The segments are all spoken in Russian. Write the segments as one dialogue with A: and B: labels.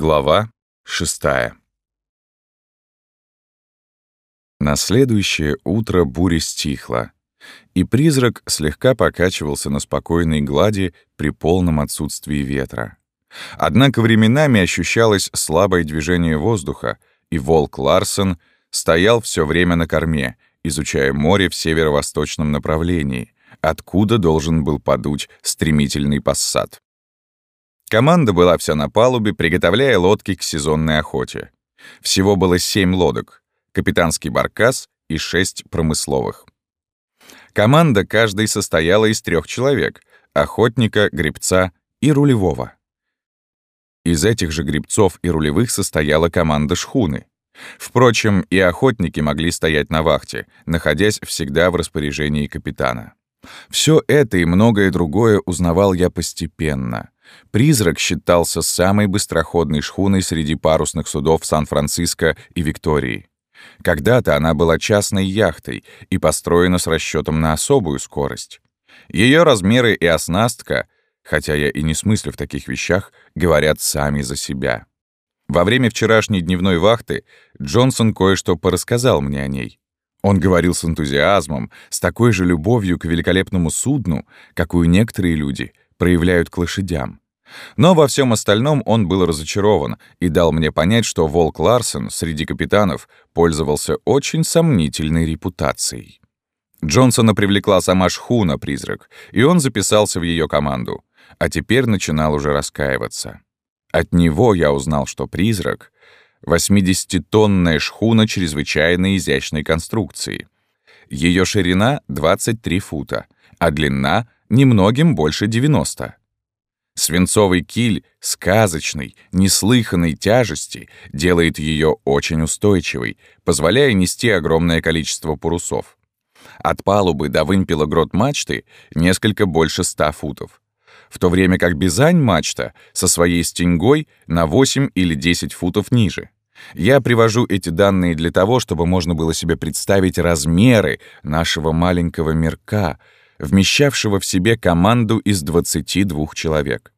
A: Глава шестая На следующее утро буря стихла, и призрак слегка покачивался на спокойной глади при полном отсутствии ветра. Однако временами ощущалось слабое движение воздуха, и волк Ларсон стоял все время на корме, изучая море в северо-восточном направлении, откуда должен был подуть стремительный пассат. Команда была вся на палубе, приготовляя лодки к сезонной охоте. Всего было семь лодок, капитанский баркас и шесть промысловых. Команда каждой состояла из трех человек — охотника, гребца и рулевого. Из этих же гребцов и рулевых состояла команда шхуны. Впрочем, и охотники могли стоять на вахте, находясь всегда в распоряжении капитана. Все это и многое другое узнавал я постепенно — «Призрак» считался самой быстроходной шхуной среди парусных судов Сан-Франциско и Виктории. Когда-то она была частной яхтой и построена с расчетом на особую скорость. Ее размеры и оснастка, хотя я и не смыслю в таких вещах, говорят сами за себя. Во время вчерашней дневной вахты Джонсон кое-что порассказал мне о ней. Он говорил с энтузиазмом, с такой же любовью к великолепному судну, какую некоторые люди проявляют к лошадям. Но во всем остальном он был разочарован и дал мне понять, что Волк Ларсен среди капитанов пользовался очень сомнительной репутацией. Джонсона привлекла сама шхуна-призрак, и он записался в ее команду, а теперь начинал уже раскаиваться. От него я узнал, что призрак — 80-тонная шхуна чрезвычайно изящной конструкции. Ее ширина — 23 фута, а длина — немногим больше 90. Свинцовый киль сказочной, неслыханной тяжести делает ее очень устойчивой, позволяя нести огромное количество парусов. От палубы до вымпела грот мачты несколько больше 100 футов, в то время как Бизань-мачта со своей стенгой на 8 или 10 футов ниже. Я привожу эти данные для того, чтобы можно было себе представить размеры нашего маленького мирка — вмещавшего в себе команду из 22 человек.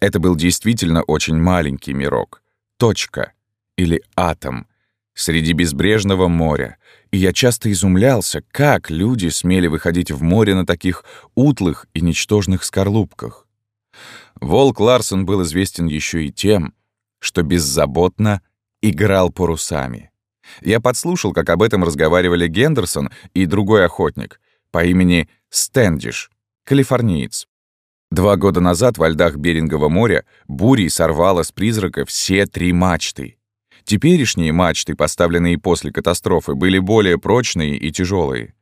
A: Это был действительно очень маленький мирок, точка или атом среди безбрежного моря, и я часто изумлялся, как люди смели выходить в море на таких утлых и ничтожных скорлупках. Волк Ларсон был известен еще и тем, что беззаботно играл парусами. Я подслушал, как об этом разговаривали Гендерсон и другой охотник, по имени Стэндиш, калифорниец. Два года назад во льдах Берингового моря бурей сорвало с призрака все три мачты. Теперешние мачты, поставленные после катастрофы, были более прочные и тяжелые.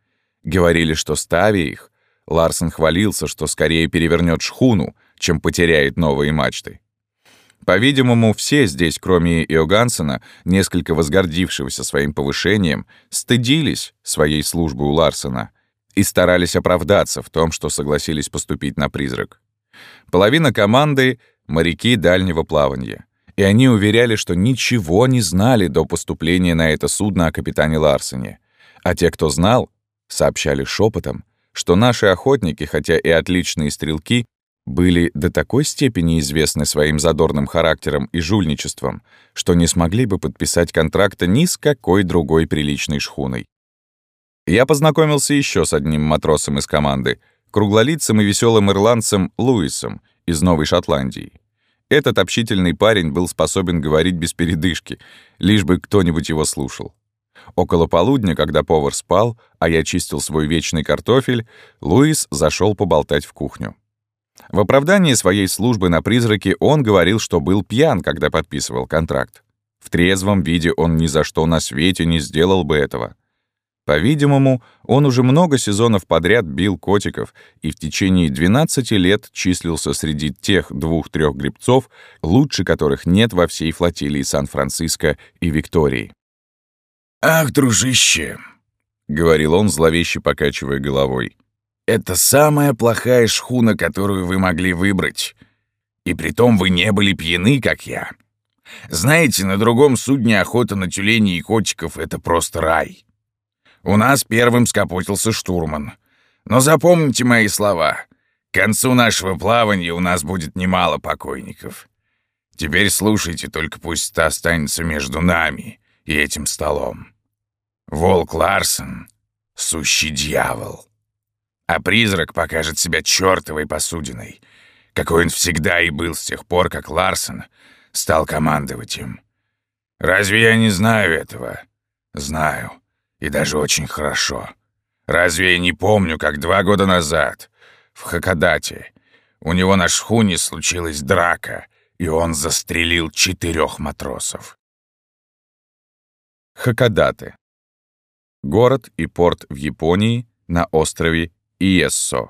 A: Говорили, что ставя их, Ларсон хвалился, что скорее перевернет шхуну, чем потеряет новые мачты. По-видимому, все здесь, кроме Иогансена, несколько возгордившегося своим повышением, стыдились своей службы у Ларсона — и старались оправдаться в том, что согласились поступить на призрак. Половина команды — моряки дальнего плавания, и они уверяли, что ничего не знали до поступления на это судно о капитане Ларсене. А те, кто знал, сообщали шепотом, что наши охотники, хотя и отличные стрелки, были до такой степени известны своим задорным характером и жульничеством, что не смогли бы подписать контракта ни с какой другой приличной шхуной. Я познакомился еще с одним матросом из команды, круглолицым и веселым ирландцем Луисом из Новой Шотландии. Этот общительный парень был способен говорить без передышки, лишь бы кто-нибудь его слушал. Около полудня, когда повар спал, а я чистил свой вечный картофель, Луис зашел поболтать в кухню. В оправдании своей службы на призраке он говорил, что был пьян, когда подписывал контракт. В трезвом виде он ни за что на свете не сделал бы этого. По-видимому, он уже много сезонов подряд бил котиков и в течение 12 лет числился среди тех двух-трех гребцов, лучше которых нет во всей флотилии Сан-Франциско и Виктории.
B: «Ах, дружище!» — говорил он, зловеще покачивая головой. «Это самая плохая шхуна, которую вы могли выбрать. И притом вы не были пьяны, как я. Знаете, на другом судне охота на тюленей и котиков — это просто рай». У нас первым скопутился штурман. Но запомните мои слова. К концу нашего плавания у нас будет немало покойников. Теперь слушайте, только пусть это останется между нами и этим столом. Волк Ларсон — сущий дьявол. А призрак покажет себя чертовой посудиной, какой он всегда и был с тех пор, как Ларсон стал командовать им. Разве я не знаю этого? Знаю. И даже очень хорошо. Разве я не помню, как два года назад в Хакадате у него на шхуне случилась драка, и он застрелил четырех матросов.
A: Хакадате. Город и порт в Японии на острове Иессо.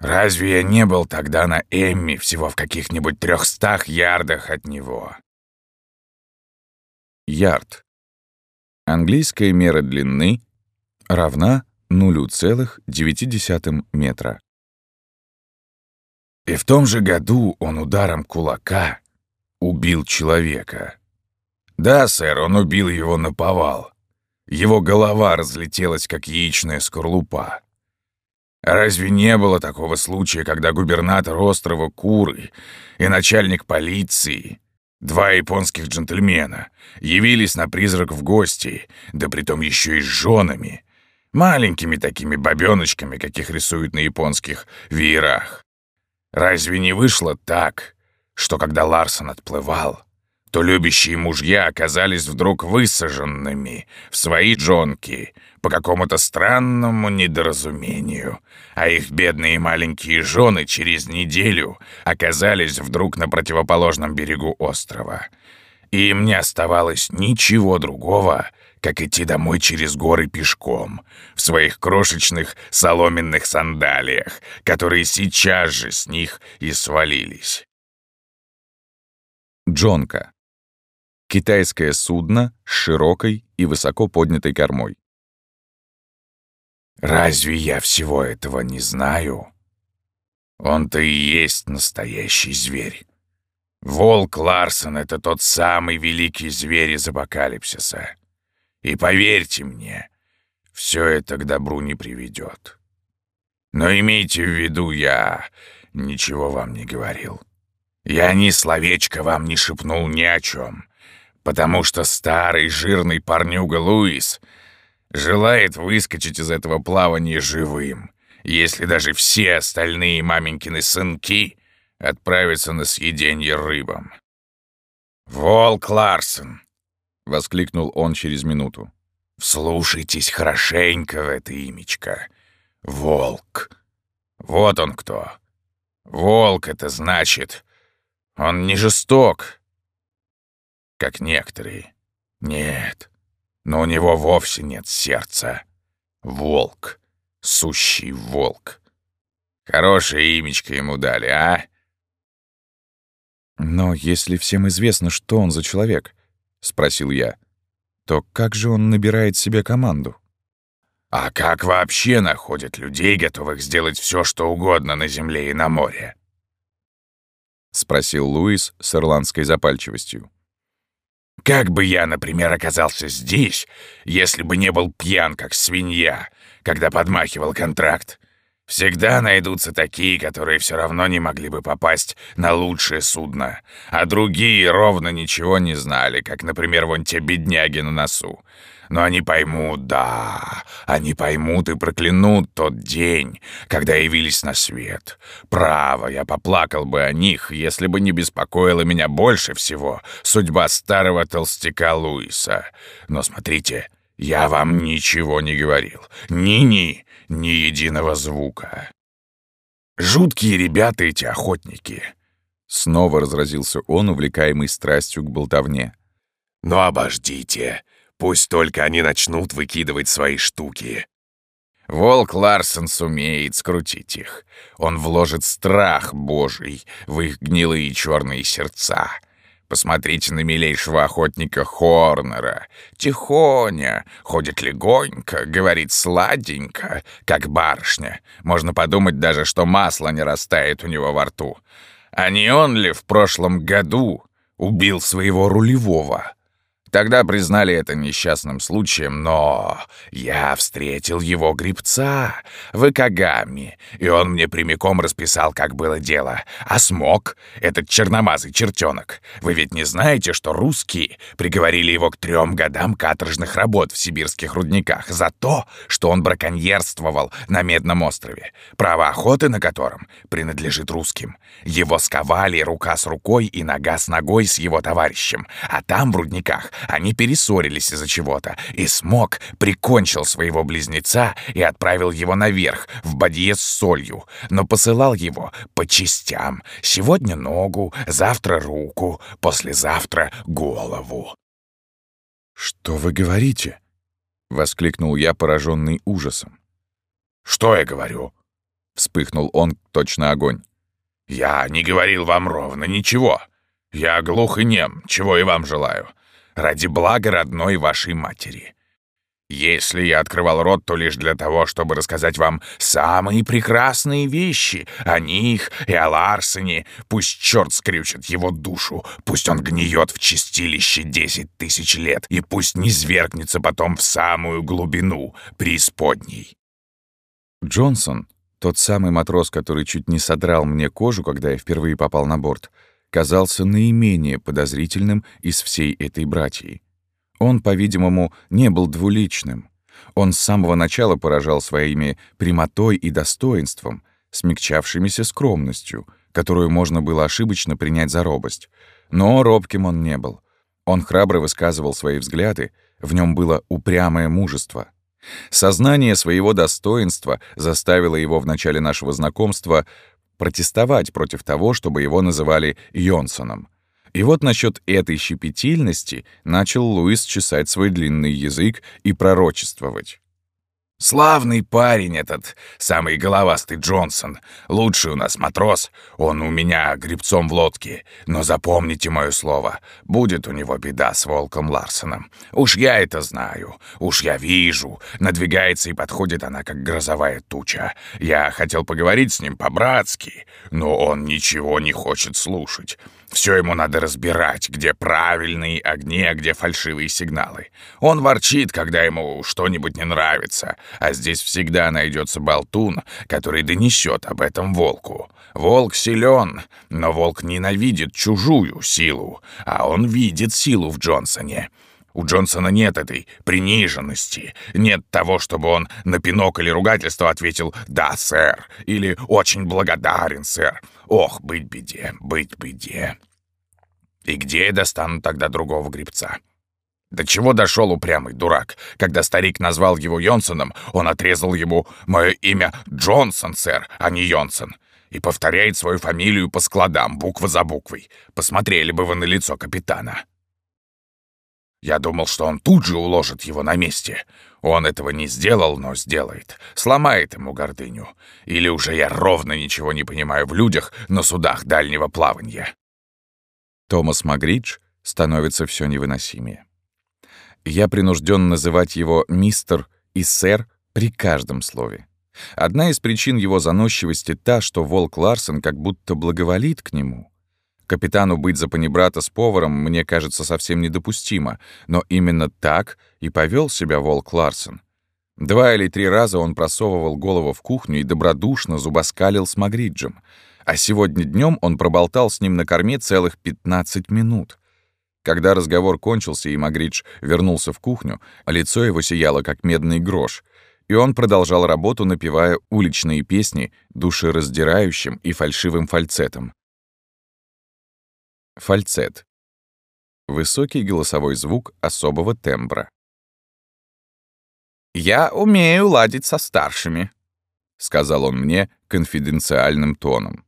B: Разве я не был тогда на Эмми всего в каких-нибудь трехстах ярдах от него?
A: Ярд. Английская мера длины равна 0,9 метра.
B: И в том же году он ударом кулака убил человека. Да, сэр, он убил его на повал. Его голова разлетелась, как яичная скорлупа. Разве не было такого случая, когда губернатор острова Куры и начальник полиции, два японских джентльмена, явились на призрак в гости, да притом еще и с женами, маленькими такими бабеночками, каких рисуют на японских веерах? Разве не вышло так, что когда Ларсон отплывал, то любящие мужья оказались вдруг высаженными в свои джонки по какому-то странному недоразумению, а их бедные маленькие жены через неделю оказались вдруг на противоположном берегу острова. И им не оставалось ничего другого, как идти домой через горы пешком, в своих крошечных соломенных сандалиях, которые сейчас же с них и свалились.
A: Джонка. Китайское судно с широкой и высоко поднятой кормой.
B: «Разве я всего этого не знаю? Он-то и есть настоящий зверь. Волк Ларсон — это тот самый великий зверь из апокалипсиса. И поверьте мне, все это к добру не приведет. Но имейте в виду, я ничего вам не говорил. Я ни словечко вам не шепнул ни о чем, потому что старый жирный парнюга Луис желает выскочить из этого плавания живым, если даже все остальные маменькины сынки отправятся на съеденье рыбам. Волк Ларсон, — воскликнул он через минуту. «Вслушайтесь хорошенько в это имечко. Волк. Вот он кто. Волк — это значит, он не жесток, как некоторые. Нет, но у него вовсе нет сердца. Волк. Сущий волк. Хорошее имечко ему дали, а?»
A: «Но если всем известно, что он за человек, — спросил я. «То как же он набирает себе команду?»
B: «А как вообще находят людей, готовых сделать все, что угодно на земле и на море?»
A: — спросил Луис с ирландской запальчивостью.
B: «Как бы я, например, оказался здесь, если бы не был пьян, как свинья, когда подмахивал контракт? Всегда найдутся такие, которые все равно не могли бы попасть на лучшее судно, а другие ровно ничего не знали, как, например, вон те бедняги на носу. Но они поймут, да, они поймут и проклянут тот день, когда явились на свет. Право, я поплакал бы о них, если бы не беспокоила меня больше всего судьба старого толстяка Луиса. Но смотрите, я вам ничего не говорил. Ни-ни, ни единого звука. Жуткие ребята эти охотники.
A: Снова разразился он, увлекаемый страстью к болтовне.
B: Но обождите, пусть только они начнут выкидывать свои штуки. Волк Ларсон сумеет скрутить их. Он вложит страх божий в их гнилые черные сердца. Посмотрите на милейшего охотника Хорнера. Тихоня, ходит легонько, говорит сладенько, как барышня. Можно подумать даже, что масло не растает у него во рту. А не он ли в прошлом году убил своего рулевого? Тогда признали это несчастным случаем, но я встретил его грибца в Икагами, и он мне прямиком расписал, как было дело. А смог, этот черномазый чертенок, вы ведь не знаете, что русские приговорили его к трем годам каторжных работ в сибирских рудниках за то, что он браконьерствовал на Медном острове, право охоты на котором принадлежит русским. Его сковали рука с рукой и нога с ногой с его товарищем, а там, в рудниках, они перессорились из-за чего-то, и Смок прикончил своего близнеца и отправил его наверх, в бадье с солью, но посылал его по частям. Сегодня ногу, завтра руку, послезавтра голову.
A: «Что вы говорите?» — воскликнул я, пораженный ужасом.
B: «Что я говорю?» — вспыхнул он, точно огонь. «Я не говорил вам ровно ничего. Я глух и нем, чего и вам желаю ради блага родной вашей матери. Если я открывал рот, то лишь для того, чтобы рассказать вам самые прекрасные вещи о них и о Ларсене. Пусть черт скрючит его душу, пусть он гниет в чистилище десять тысяч лет, и пусть не свергнется потом в самую глубину преисподней.
A: Джонсон, тот самый матрос, который чуть не содрал мне кожу, когда я впервые попал на борт, — казался наименее подозрительным из всей этой братьи. Он, по-видимому, не был двуличным. Он с самого начала поражал своими прямотой и достоинством, смягчавшимися скромностью, которую можно было ошибочно принять за робость. Но робким он не был. Он храбро высказывал свои взгляды, в нем было упрямое мужество. Сознание своего достоинства заставило его в начале нашего знакомства протестовать против того, чтобы его называли Йонсоном. И вот насчет этой щепетильности начал Луис чесать свой длинный язык и пророчествовать.
B: Славный парень этот, самый головастый Джонсон. Лучший у нас матрос. Он у меня грибцом в лодке. Но запомните мое слово. Будет у него беда с Волком Ларсоном. Уж я это знаю. Уж я вижу. Надвигается и подходит она, как грозовая туча. Я хотел поговорить с ним по-братски, но он ничего не хочет слушать. Все ему надо разбирать, где правильные огни, а где фальшивые сигналы. Он ворчит, когда ему что-нибудь не нравится, а здесь всегда найдется болтун, который донесет об этом волку. Волк силен, но волк ненавидит чужую силу, а он видит силу в Джонсоне. У Джонсона нет этой приниженности, нет того, чтобы он на пинок или ругательство ответил «Да, сэр» или «Очень благодарен, сэр». Ох, быть беде, быть беде. И где я достану тогда другого грибца? До чего дошел упрямый дурак? Когда старик назвал его Йонсоном, он отрезал ему мое имя Джонсон, сэр, а не Йонсон. И повторяет свою фамилию по складам, буква за буквой. Посмотрели бы вы на лицо капитана. Я думал, что он тут же уложит его на месте. Он этого не сделал, но сделает. Сломает ему гордыню. Или уже я ровно ничего не понимаю в людях на судах дальнего плавания.
A: Томас Магридж становится все невыносимее. Я принужден называть его мистер и сэр при каждом слове. Одна из причин его заносчивости та, что Волк Ларсон как будто благоволит к нему. Капитану быть за панибрата с поваром мне кажется совсем недопустимо, но именно так и повел себя Волк Ларсон. Два или три раза он просовывал голову в кухню и добродушно зубоскалил с Магриджем. А сегодня днем он проболтал с ним на корме целых 15 минут. Когда разговор кончился и Магридж вернулся в кухню, лицо его сияло, как медный грош, и он продолжал работу, напевая уличные песни душераздирающим и фальшивым фальцетом. Фальцет. Высокий голосовой звук особого тембра.
B: «Я умею ладить со старшими», — сказал он мне конфиденциальным тоном.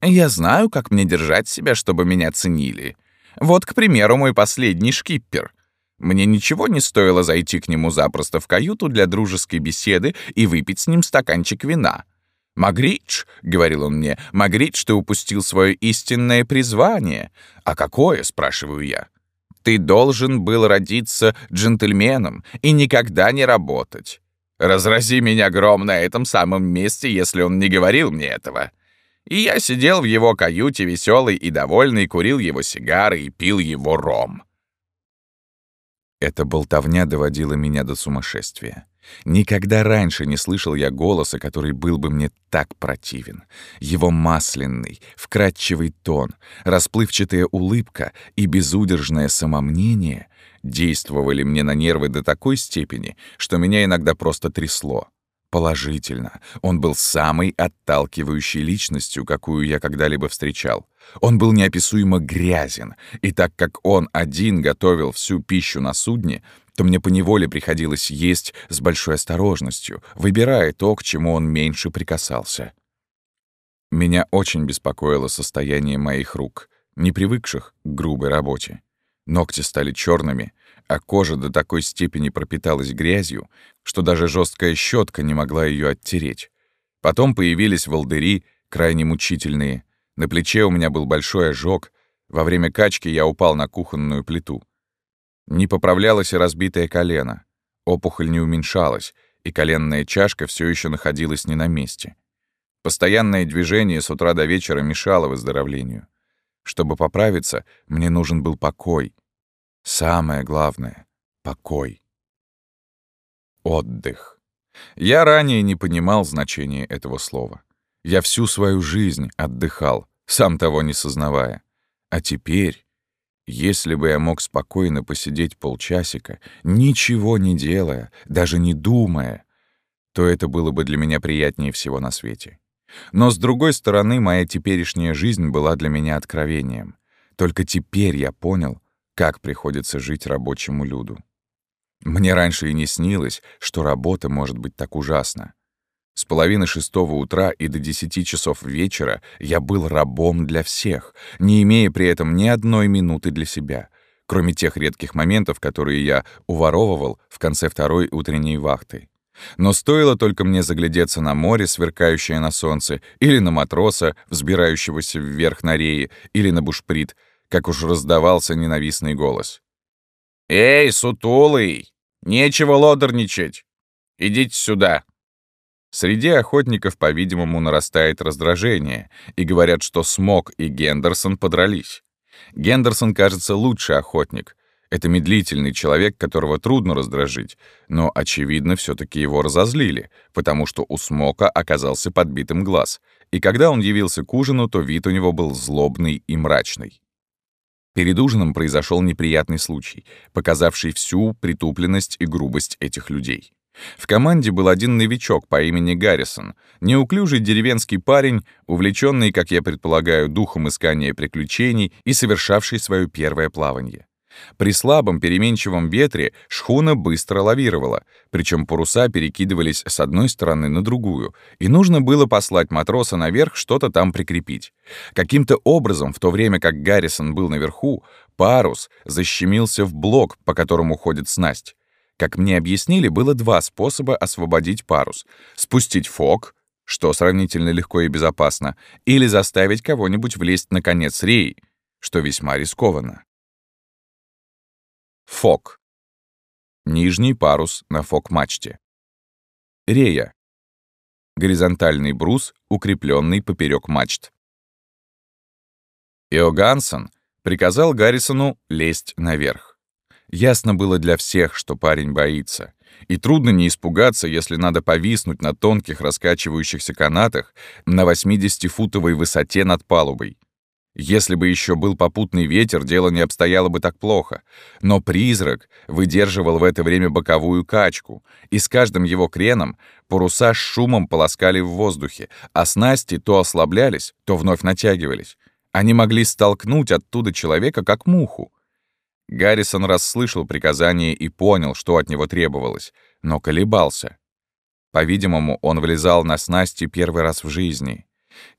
B: «Я знаю, как мне держать себя, чтобы меня ценили. Вот, к примеру, мой последний шкиппер. Мне ничего не стоило зайти к нему запросто в каюту для дружеской беседы и выпить с ним стаканчик вина. «Магридж», — говорил он мне, — «Магридж, ты упустил свое истинное призвание». «А какое?» — спрашиваю я. «Ты должен был родиться джентльменом и никогда не работать. Разрази меня гром на этом самом месте, если он не говорил мне этого». И я сидел в его каюте веселый и довольный, курил его сигары и пил его ром.
A: Эта болтовня доводила меня до сумасшествия. Никогда раньше не слышал я голоса, который был бы мне так противен. Его масляный, вкрадчивый тон, расплывчатая улыбка и безудержное самомнение действовали мне на нервы до такой степени, что меня иногда просто трясло. Положительно, он был самой отталкивающей личностью, какую я когда-либо встречал. Он был неописуемо грязен, и так как он один готовил всю пищу на судне, то мне поневоле приходилось есть с большой осторожностью, выбирая то, к чему он меньше прикасался. Меня очень беспокоило состояние моих рук, не привыкших к грубой работе. Ногти стали черными, а кожа до такой степени пропиталась грязью, что даже жесткая щетка не могла ее оттереть. Потом появились волдыри, крайне мучительные. На плече у меня был большой ожог. Во время качки я упал на кухонную плиту. Не поправлялось и разбитое колено. Опухоль не уменьшалась, и коленная чашка все еще находилась не на месте. Постоянное движение с утра до вечера мешало выздоровлению. Чтобы поправиться, мне нужен был покой. Самое главное — покой. Отдых. Я ранее не понимал значения этого слова. Я всю свою жизнь отдыхал, сам того не сознавая. А теперь, если бы я мог спокойно посидеть полчасика, ничего не делая, даже не думая, то это было бы для меня приятнее всего на свете. Но, с другой стороны, моя теперешняя жизнь была для меня откровением. Только теперь я понял, как приходится жить рабочему люду. Мне раньше и не снилось, что работа может быть так ужасна. С половины шестого утра и до десяти часов вечера я был рабом для всех, не имея при этом ни одной минуты для себя, кроме тех редких моментов, которые я уворовывал в конце второй утренней вахты. Но стоило только мне заглядеться на море, сверкающее на солнце, или на матроса, взбирающегося вверх на рее, или на бушприт, как уж раздавался ненавистный голос. «Эй, сутулый! Нечего лодорничать! Идите сюда!» Среди охотников, по-видимому, нарастает раздражение, и говорят, что Смок и Гендерсон подрались. Гендерсон, кажется, лучший охотник, это медлительный человек, которого трудно раздражить, но, очевидно, все таки его разозлили, потому что у Смока оказался подбитым глаз, и когда он явился к ужину, то вид у него был злобный и мрачный. Перед ужином произошел неприятный случай, показавший всю притупленность и грубость этих людей. В команде был один новичок по имени Гаррисон, неуклюжий деревенский парень, увлеченный, как я предполагаю, духом искания приключений и совершавший свое первое плавание. При слабом переменчивом ветре шхуна быстро лавировала, причем паруса перекидывались с одной стороны на другую, и нужно было послать матроса наверх что-то там прикрепить. Каким-то образом, в то время как Гаррисон был наверху, парус защемился в блок, по которому ходит снасть. Как мне объяснили, было два способа освободить парус. Спустить фок, что сравнительно легко и безопасно, или заставить кого-нибудь влезть на конец реи, что весьма рискованно. Фок. Нижний парус на фок-мачте. Рея. Горизонтальный брус, укрепленный поперек мачт. Иогансон приказал Гаррисону лезть наверх. Ясно было для всех, что парень боится. И трудно не испугаться, если надо повиснуть на тонких раскачивающихся канатах на 80-футовой высоте над палубой. Если бы еще был попутный ветер, дело не обстояло бы так плохо. Но призрак выдерживал в это время боковую качку, и с каждым его креном паруса с шумом полоскали в воздухе, а снасти то ослаблялись, то вновь натягивались. Они могли столкнуть оттуда человека, как муху. Гаррисон расслышал приказание и понял, что от него требовалось, но колебался. По-видимому, он влезал на снасти первый раз в жизни —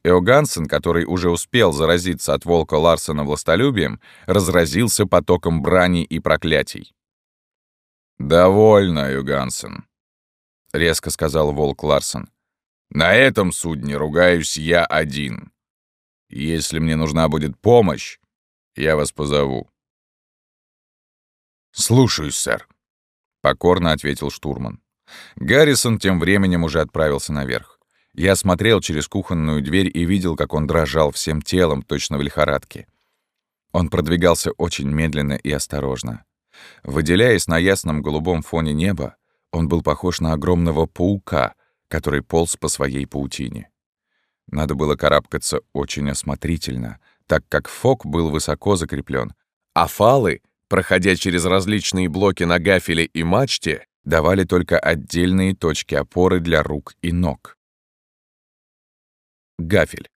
A: Эогансен, который уже успел заразиться от волка Ларсена властолюбием, разразился потоком брани и проклятий. «Довольно, Эогансен», — резко сказал волк Ларсен. «На этом судне ругаюсь я один. Если мне нужна будет помощь, я вас позову». «Слушаюсь, сэр», — покорно ответил штурман. Гаррисон тем временем уже отправился наверх. Я смотрел через кухонную дверь и видел, как он дрожал всем телом, точно в лихорадке. Он продвигался очень медленно и осторожно. Выделяясь на ясном голубом фоне неба, он был похож на огромного паука, который полз по своей паутине. Надо было карабкаться очень осмотрительно, так как фок был высоко закреплен, а фалы, проходя через различные блоки на гафеле и мачте, давали только отдельные точки опоры для рук и ног. Гафель.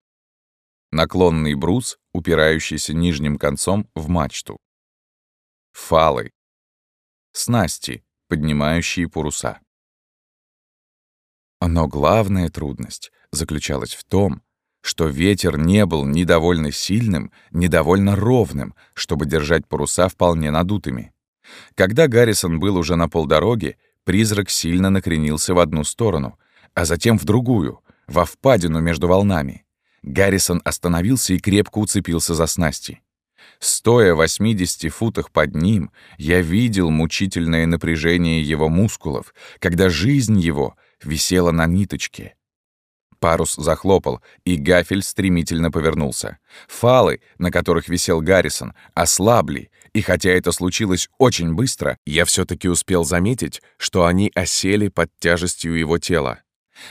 A: Наклонный брус, упирающийся нижним концом в мачту. Фалы. Снасти, поднимающие паруса. Но главная трудность заключалась в том, что ветер не был ни довольно сильным, ни довольно ровным, чтобы держать паруса вполне надутыми. Когда Гаррисон был уже на полдороги, призрак сильно накренился в одну сторону, а затем в другую, во впадину между волнами. Гаррисон остановился и крепко уцепился за снасти. Стоя в 80 футах под ним, я видел мучительное напряжение его мускулов, когда жизнь его висела на ниточке. Парус захлопал, и гафель стремительно повернулся. Фалы, на которых висел Гаррисон, ослабли, и хотя это случилось очень быстро, я все таки успел заметить, что они осели под тяжестью его тела.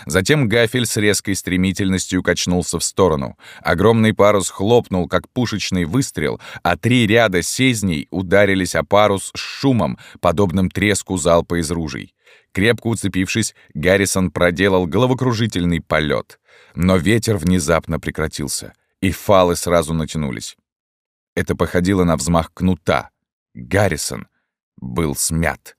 A: Затем гафель с резкой стремительностью качнулся в сторону. Огромный парус хлопнул, как пушечный выстрел, а три ряда сезней ударились о парус с шумом, подобным треску залпа из ружей. Крепко уцепившись, Гаррисон проделал головокружительный полет. Но ветер внезапно прекратился, и фалы сразу натянулись. Это походило на взмах кнута. Гаррисон был смят.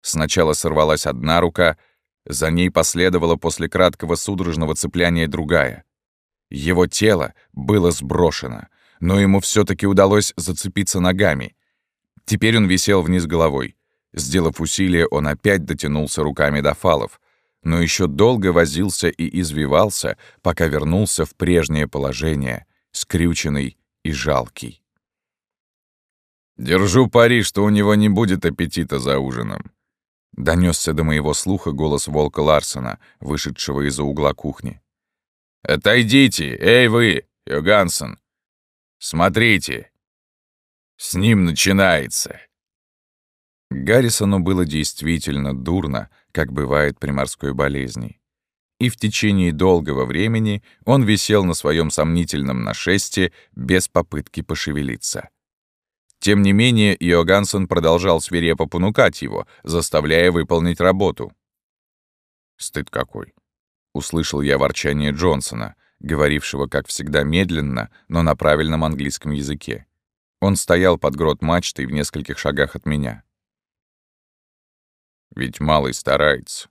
A: Сначала сорвалась одна рука — за ней последовала после краткого судорожного цепляния другая. Его тело было сброшено, но ему все таки удалось зацепиться ногами. Теперь он висел вниз головой. Сделав усилие, он опять дотянулся руками до фалов, но еще долго возился и извивался, пока вернулся в прежнее положение, скрюченный и жалкий. «Держу пари, что у него не будет аппетита за ужином», Донесся до моего слуха голос волка Ларсона, вышедшего из-за угла кухни. «Отойдите! Эй вы, Йоганссон! Смотрите! С ним начинается!» Гаррисону было действительно дурно, как бывает при морской болезни. И в течение долгого времени он висел на своем сомнительном нашесте без попытки пошевелиться. Тем не менее, Иогансон продолжал свирепо понукать его, заставляя выполнить работу. «Стыд какой!» — услышал я ворчание Джонсона, говорившего, как всегда, медленно, но на правильном английском языке. Он стоял под грот мачтой в нескольких шагах от меня. Ведь малый старается.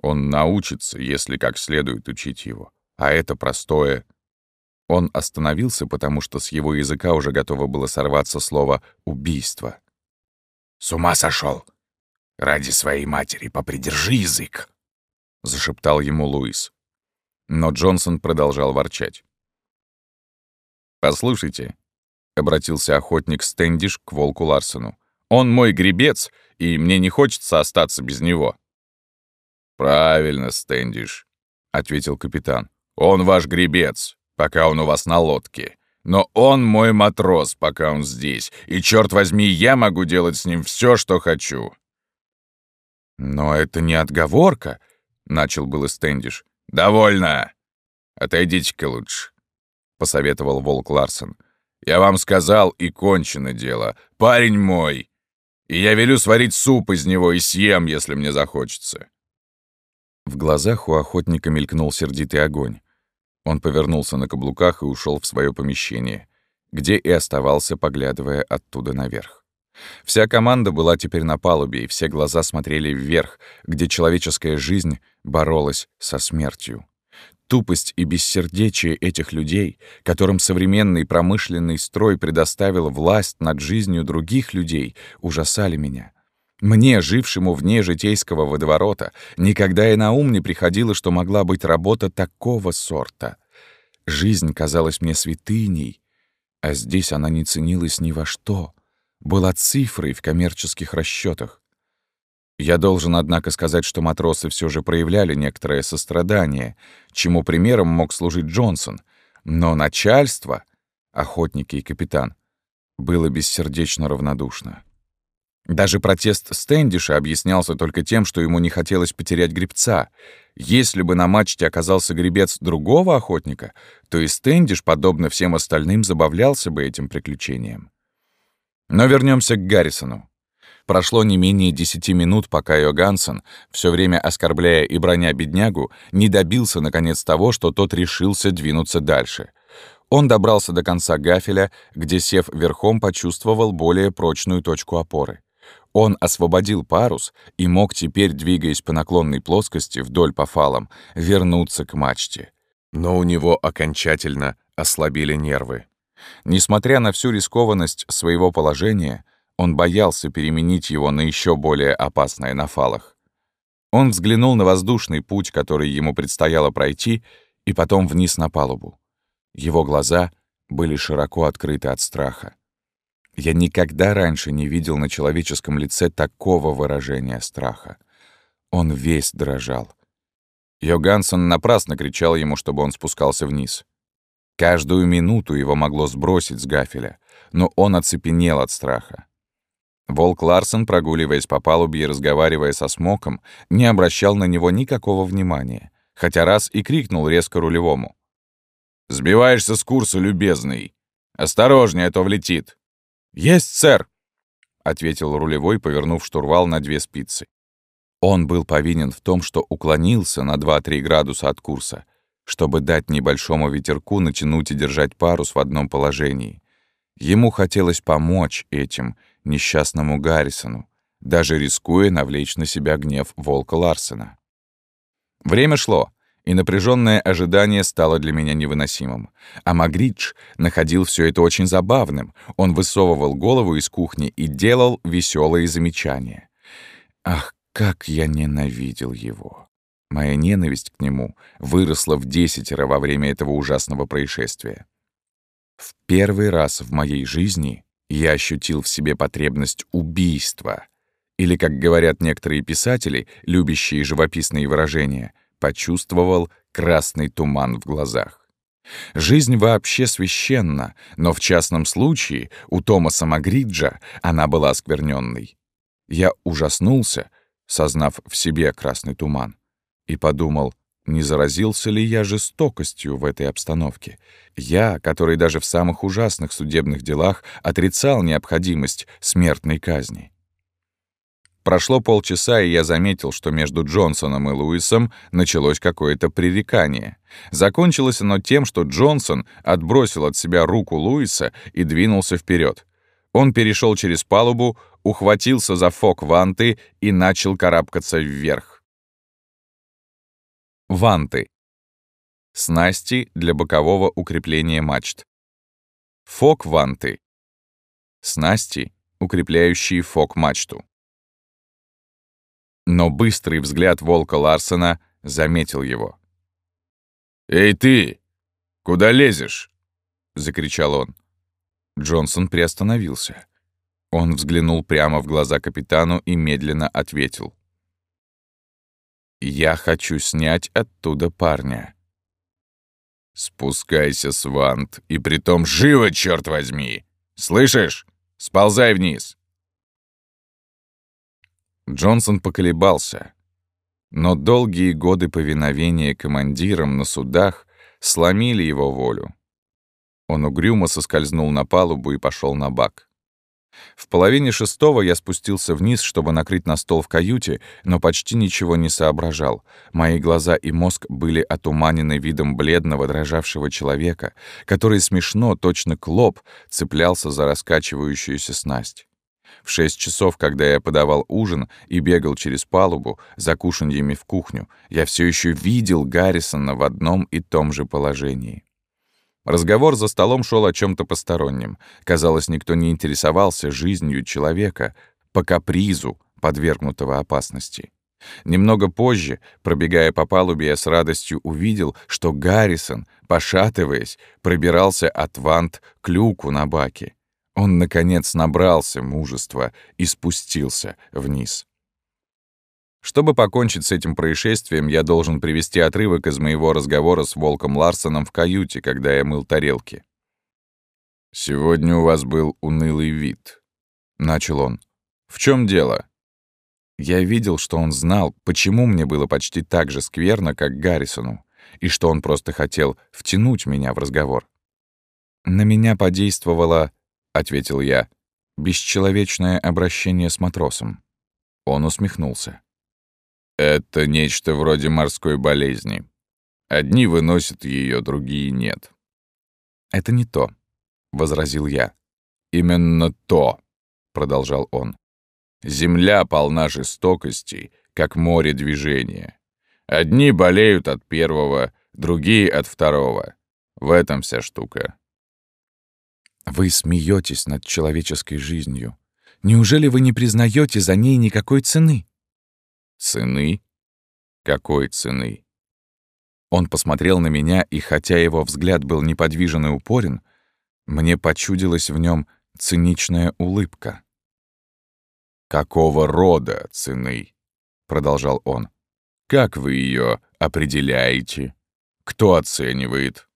A: Он научится, если как следует учить его. А это простое он остановился, потому что с его языка уже готово было сорваться слово «убийство».
B: «С ума сошел! Ради своей матери попридержи язык!» — зашептал ему Луис.
A: Но Джонсон продолжал ворчать. «Послушайте», — обратился охотник Стэндиш к волку Ларсену, «он мой гребец, и мне не хочется остаться без него».
B: «Правильно, Стэндиш», — ответил капитан. «Он ваш гребец, пока он у вас на лодке. Но он мой матрос, пока он здесь, и, черт возьми, я могу делать с ним все, что хочу».
A: «Но это не отговорка», — начал было Стэндиш.
B: «Довольно! Отойдите-ка лучше», — посоветовал Волк Ларсон. «Я вам сказал, и кончено дело. Парень мой! И я велю сварить суп из него и съем, если мне захочется».
A: В глазах у охотника мелькнул сердитый огонь. Он повернулся на каблуках и ушел в свое помещение, где и оставался, поглядывая оттуда наверх. Вся команда была теперь на палубе, и все глаза смотрели вверх, где человеческая жизнь боролась со смертью. Тупость и бессердечие этих людей, которым современный промышленный строй предоставил власть над жизнью других людей, ужасали меня. Мне, жившему вне житейского водоворота, никогда и на ум не приходило, что могла быть работа такого сорта. Жизнь казалась мне святыней, а здесь она не ценилась ни во что, была цифрой в коммерческих расчетах. Я должен, однако, сказать, что матросы все же проявляли некоторое сострадание, чему примером мог служить Джонсон, но начальство, охотники и капитан, было бессердечно равнодушно. Даже протест Стэндиша объяснялся только тем, что ему не хотелось потерять гребца. Если бы на мачте оказался гребец другого охотника, то и Стэндиш, подобно всем остальным, забавлялся бы этим приключением. Но вернемся к Гаррисону. Прошло не менее десяти минут, пока Йогансен, все время оскорбляя и броня беднягу, не добился, наконец, того, что тот решился двинуться дальше. Он добрался до конца гафеля, где, сев верхом, почувствовал более прочную точку опоры. Он освободил парус и мог теперь, двигаясь по наклонной плоскости вдоль по фалам, вернуться к мачте. Но у него окончательно ослабили нервы. Несмотря на всю рискованность своего положения, он боялся переменить его на еще более опасное на фалах. Он взглянул на воздушный путь, который ему предстояло пройти, и потом вниз на палубу. Его глаза были широко открыты от страха. Я никогда раньше не видел на человеческом лице такого выражения страха. Он весь дрожал. Йогансон напрасно кричал ему, чтобы он спускался вниз. Каждую минуту его могло сбросить с гафеля, но он оцепенел от страха. Волк Ларсон, прогуливаясь по палубе и разговаривая со Смоком, не обращал на него никакого внимания, хотя раз и крикнул резко рулевому. «Сбиваешься с курса, любезный! Осторожнее, а то влетит!» «Есть, сэр!» — ответил рулевой, повернув штурвал на две спицы. Он был повинен в том, что уклонился на 2-3 градуса от курса, чтобы дать небольшому ветерку натянуть и держать парус в одном положении. Ему хотелось помочь этим несчастному Гаррисону, даже рискуя навлечь на себя гнев волка Ларсена. Время шло и напряженное ожидание стало для меня невыносимым. А Магридж находил все это очень забавным. Он высовывал голову из кухни и делал веселые замечания. Ах, как я ненавидел его! Моя ненависть к нему выросла в десятеро во время этого ужасного происшествия. В первый раз в моей жизни я ощутил в себе потребность убийства. Или, как говорят некоторые писатели, любящие живописные выражения — почувствовал красный туман в глазах. Жизнь вообще священна, но в частном случае у Томаса Магриджа она была оскверненной. Я ужаснулся, сознав в себе красный туман, и подумал, не заразился ли я жестокостью в этой обстановке? Я, который даже в самых ужасных судебных делах отрицал необходимость смертной казни. Прошло полчаса, и я заметил, что между Джонсоном и Луисом началось какое-то пререкание. Закончилось оно тем, что Джонсон отбросил от себя руку Луиса и двинулся вперед. Он перешел через палубу, ухватился за фок ванты и начал карабкаться вверх. Ванты. Снасти для бокового укрепления мачт. Фок ванты. Снасти, укрепляющие фок мачту. Но быстрый взгляд волка Ларсена заметил его. «Эй ты! Куда лезешь?» — закричал он. Джонсон приостановился. Он взглянул прямо в глаза капитану и медленно ответил. «Я хочу снять оттуда парня». «Спускайся, Свант, и притом живо, черт возьми! Слышишь? Сползай вниз!» Джонсон поколебался. Но долгие годы повиновения командирам на судах сломили его волю. Он угрюмо соскользнул на палубу и пошел на бак. В половине шестого я спустился вниз, чтобы накрыть на стол в каюте, но почти ничего не соображал. Мои глаза и мозг были отуманены видом бледного, дрожавшего человека, который смешно, точно клоп, цеплялся за раскачивающуюся снасть. В шесть часов, когда я подавал ужин и бегал через палубу за в кухню, я все еще видел Гаррисона в одном и том же положении. Разговор за столом шел о чем то постороннем. Казалось, никто не интересовался жизнью человека по капризу, подвергнутого опасности. Немного позже, пробегая по палубе, я с радостью увидел, что Гаррисон, пошатываясь, пробирался от вант к люку на баке. Он, наконец, набрался мужества и спустился вниз. Чтобы покончить с этим происшествием, я должен привести отрывок из моего разговора с Волком Ларсоном в каюте, когда я мыл тарелки. «Сегодня у вас был унылый вид», — начал он. В чем дело?» Я видел, что он знал, почему мне было почти так же скверно, как Гаррисону, и что он просто хотел втянуть меня в разговор. «На меня подействовало», — ответил я, — «бесчеловечное обращение с матросом». Он усмехнулся. «Это нечто вроде морской болезни. Одни выносят ее, другие нет». «Это не то», — возразил я. «Именно то», — продолжал он. «Земля полна жестокости, как море движения. Одни болеют от первого, другие — от второго. В этом вся штука». «Вы смеетесь над человеческой жизнью. Неужели вы не признаете за ней никакой цены?» «Цены? Какой цены?» Он посмотрел на меня, и хотя его взгляд был неподвижен и упорен, мне почудилась в нем циничная улыбка. «Какого рода цены?» — продолжал он. «Как вы ее определяете? Кто оценивает?»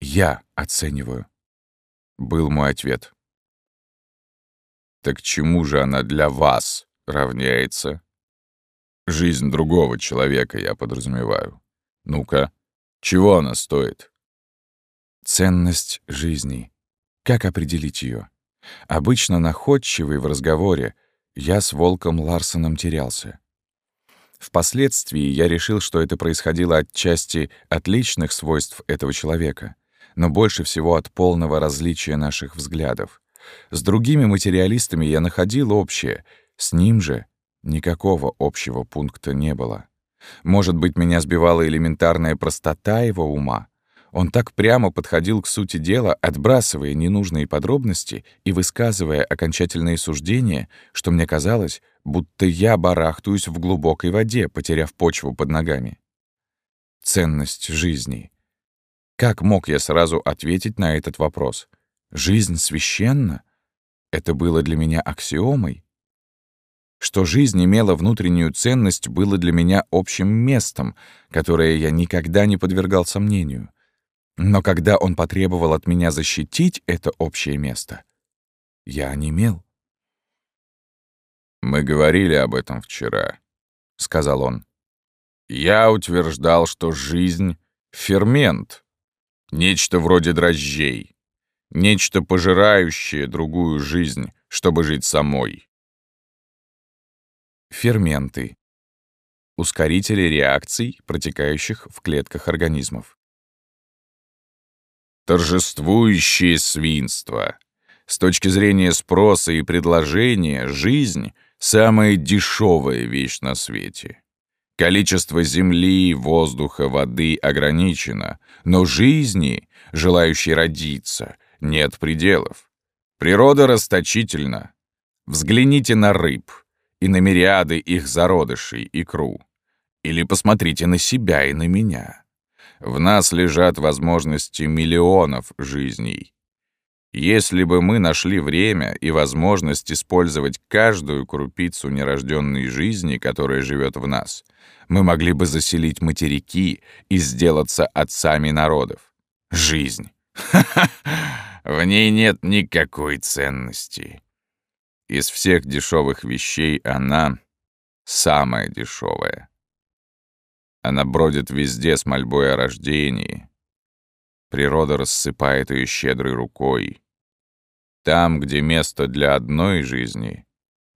A: «Я оцениваю», — был мой ответ. «Так чему же она для вас равняется?» «Жизнь другого человека, я подразумеваю. Ну-ка, чего она стоит?» Ценность жизни. Как определить ее? Обычно находчивый в разговоре, я с Волком Ларсоном терялся. Впоследствии я решил, что это происходило отчасти от личных свойств этого человека, но больше всего от полного различия наших взглядов. С другими материалистами я находил общее, с ним же никакого общего пункта не было. Может быть, меня сбивала элементарная простота его ума, он так прямо подходил к сути дела, отбрасывая ненужные подробности и высказывая окончательные суждения, что мне казалось, будто я барахтаюсь в глубокой воде, потеряв почву под ногами. Ценность жизни. Как мог я сразу ответить на этот вопрос? Жизнь священна? Это было для меня аксиомой. Что жизнь имела внутреннюю ценность, было для меня общим местом, которое я никогда не подвергал сомнению. Но когда он потребовал от меня защитить это общее место, я онемел. «Мы говорили об этом вчера», — сказал он. «Я утверждал, что жизнь — фермент, нечто вроде дрожжей, нечто пожирающее другую жизнь, чтобы жить самой». Ферменты — ускорители реакций, протекающих в клетках организмов торжествующее свинство. С точки зрения спроса и предложения, жизнь — самая дешевая вещь на свете. Количество земли, воздуха, воды ограничено, но жизни, желающей родиться, нет пределов. Природа расточительна. Взгляните на рыб и на мириады их зародышей, икру. Или посмотрите на себя и на меня. В нас лежат возможности миллионов жизней. Если бы мы нашли время и возможность использовать каждую крупицу нерожденной жизни, которая живет в нас, мы могли бы заселить материки и сделаться отцами народов. Жизнь. В ней нет никакой ценности. Из всех дешевых вещей она самая дешевая. Она бродит везде с мольбой о рождении. Природа рассыпает ее щедрой рукой. Там, где место для одной жизни,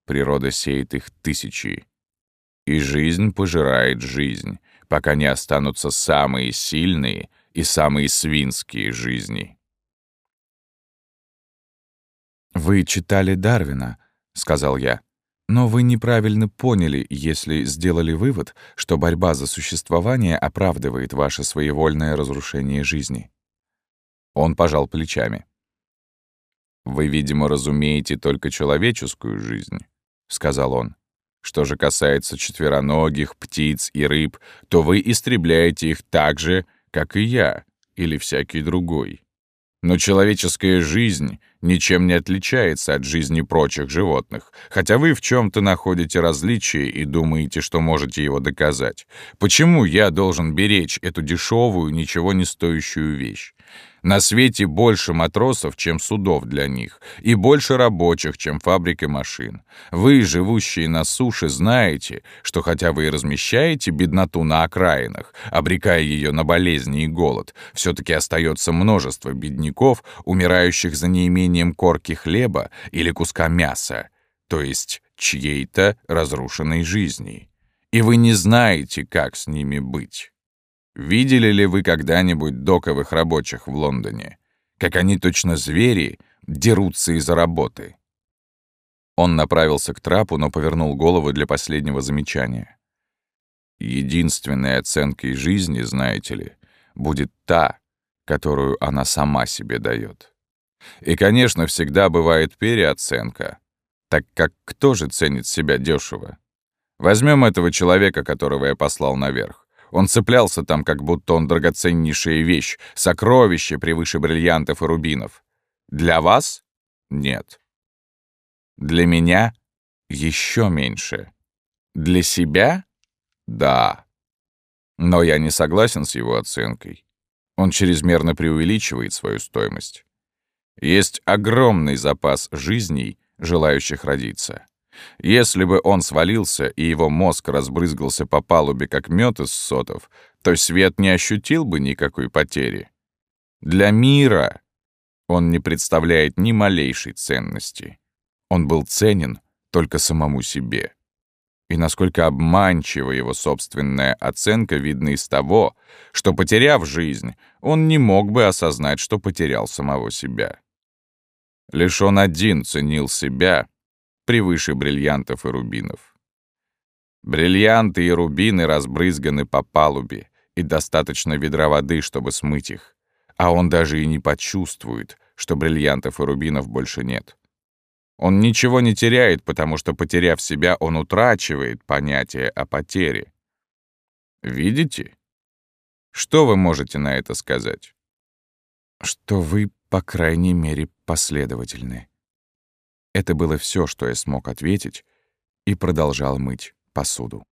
A: природа сеет их тысячи. И жизнь пожирает жизнь, пока не останутся самые сильные и самые свинские жизни. «Вы читали Дарвина», — сказал я. Но вы неправильно поняли, если сделали вывод, что борьба за существование оправдывает ваше своевольное разрушение жизни. Он пожал плечами. «Вы, видимо, разумеете только человеческую жизнь», — сказал он. «Что же касается четвероногих, птиц и рыб, то вы истребляете их так же, как и я или всякий другой. Но человеческая жизнь ничем не отличается от жизни прочих животных, хотя вы в чем-то находите различие и думаете, что можете его доказать. Почему я должен беречь эту дешевую, ничего не стоящую вещь? На свете больше матросов, чем судов для них, и больше рабочих, чем фабрик и машин. Вы, живущие на суше, знаете, что хотя вы и размещаете бедноту на окраинах, обрекая ее на болезни и голод, все таки остается множество бедняков, умирающих за неимением корки хлеба или куска мяса, то есть чьей-то разрушенной жизни. И вы не знаете, как с ними быть. Видели ли вы когда-нибудь доковых рабочих в Лондоне? Как они точно звери дерутся из-за работы. Он направился к трапу, но повернул голову для последнего замечания. Единственной оценкой жизни, знаете ли, будет та, которую она сама себе дает. И, конечно, всегда бывает переоценка, так как кто же ценит себя дешево? Возьмем этого человека, которого я послал наверх. Он цеплялся там, как будто он драгоценнейшая вещь, сокровище превыше бриллиантов и рубинов. Для вас? Нет. Для меня? Еще меньше. Для себя? Да. Но я не согласен с его оценкой. Он чрезмерно преувеличивает свою стоимость. Есть огромный запас жизней, желающих родиться. Если бы он свалился и его мозг разбрызгался по палубе, как мед из сотов, то свет не ощутил бы никакой потери. Для мира он не представляет ни малейшей ценности. Он был ценен только самому себе. И насколько обманчива его собственная оценка видно из того, что, потеряв жизнь, он не мог бы осознать, что потерял самого себя. Лишь он один ценил себя превыше бриллиантов и рубинов. Бриллианты и рубины разбрызганы по палубе, и достаточно ведра воды, чтобы смыть их. А он даже и не почувствует, что бриллиантов и рубинов больше нет. Он ничего не теряет, потому что, потеряв себя, он утрачивает понятие о потере. Видите? Что вы можете на это сказать?
B: Что вы, по крайней мере, последовательны. Это было все, что я смог ответить, и продолжал мыть посуду.